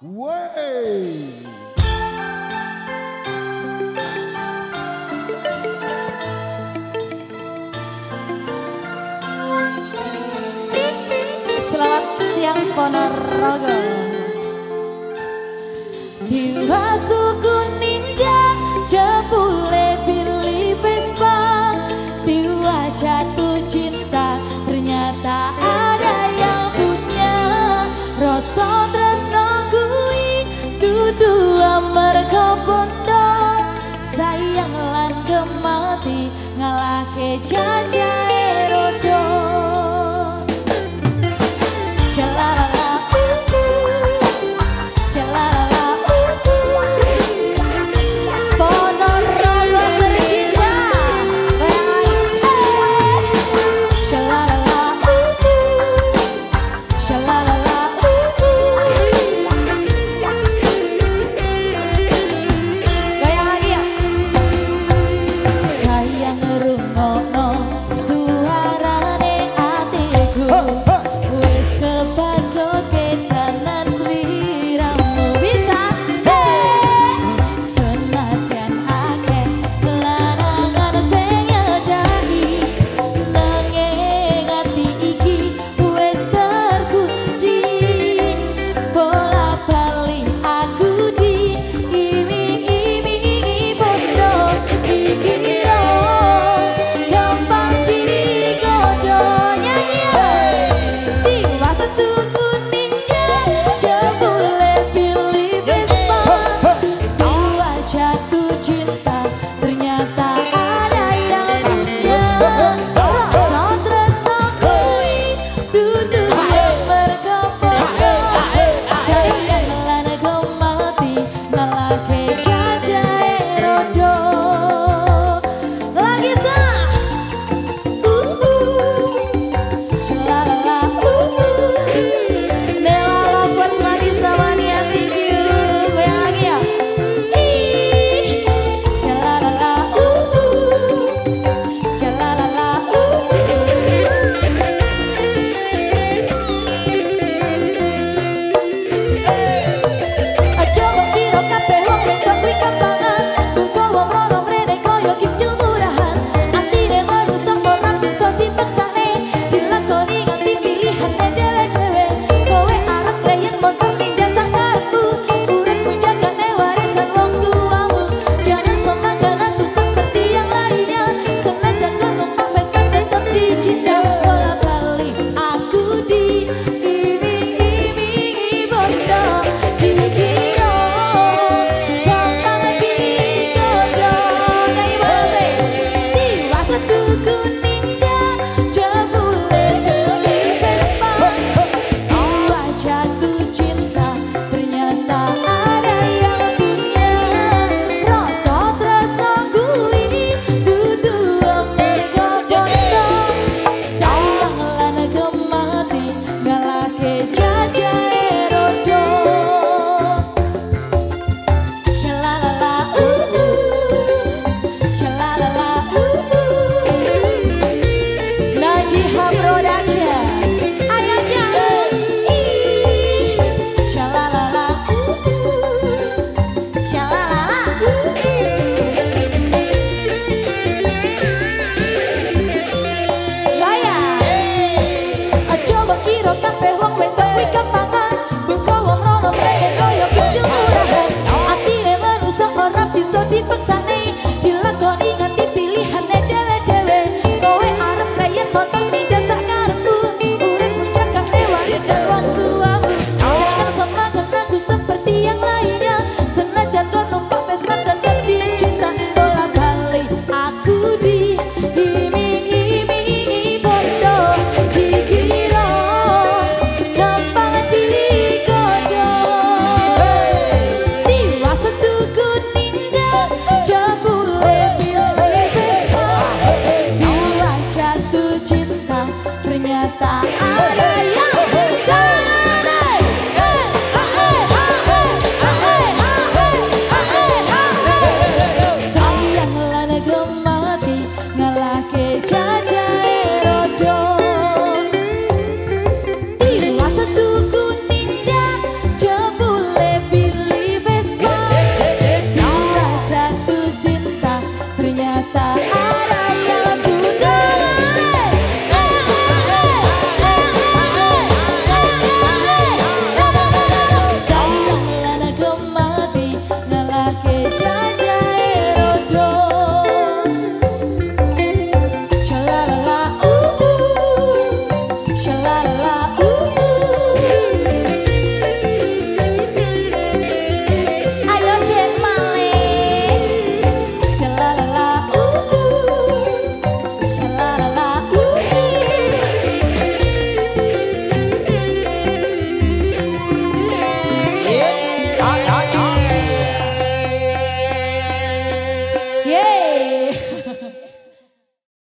Way! Selamat siang Ponorogo.